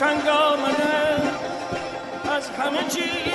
تنگ آمده از همه چیز.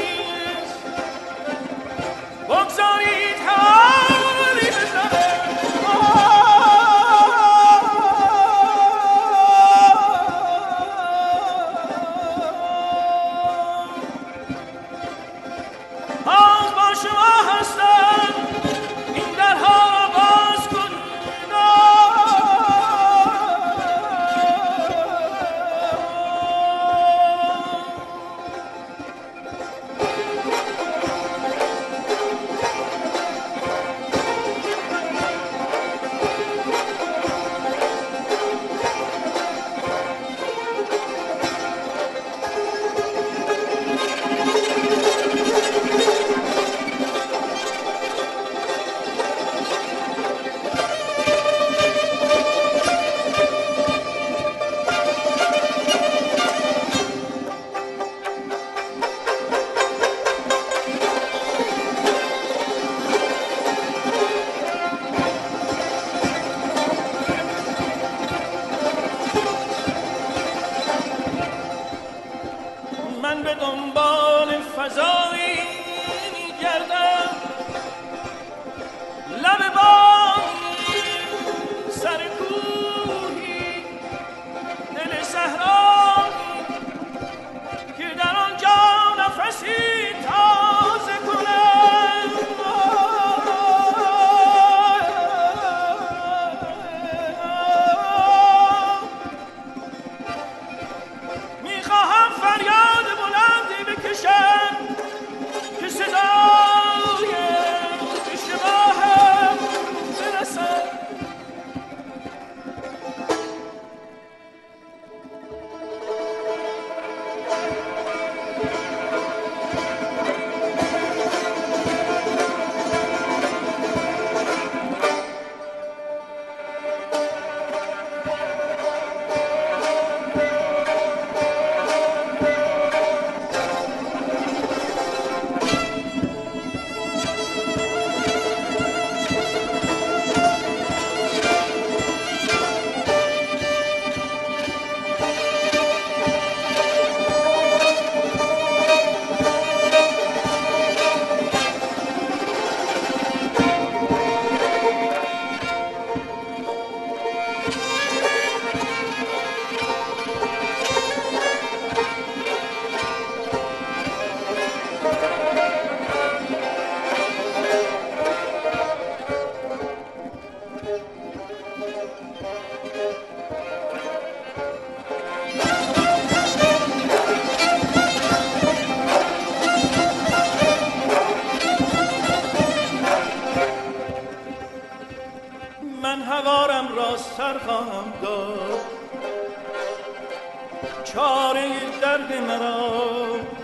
چاره درد مرا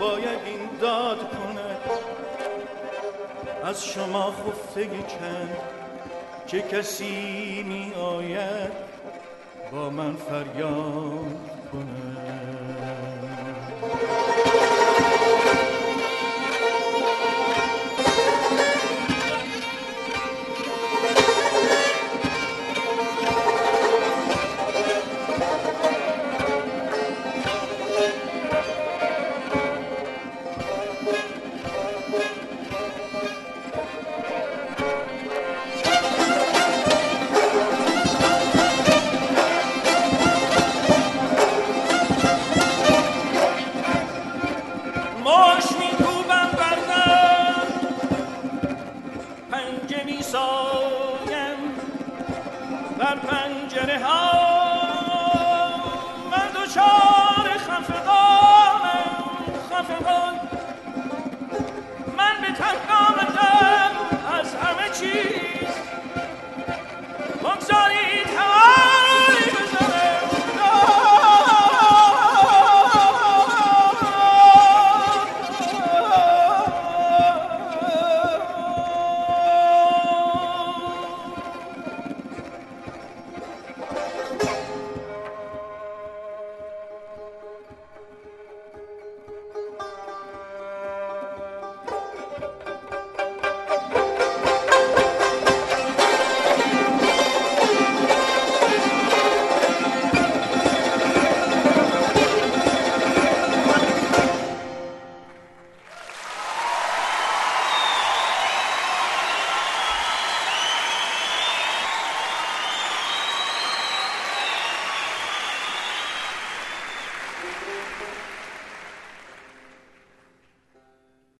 باید این داد کند از شما خفتگی چند چه کسی می آید با من فریاد